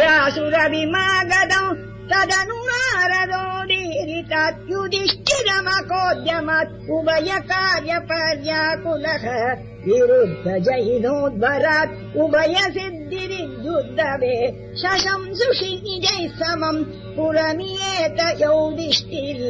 यासुरभिमागदौ तदनु दीरितात् उभय कार्यपर्याकुलः विरुद्ध जैनोद्भरात् उभय सिद्धिरिद्युद्धवे शशंसुषि निजैः समम् पुरमियेत यौदिष्टिः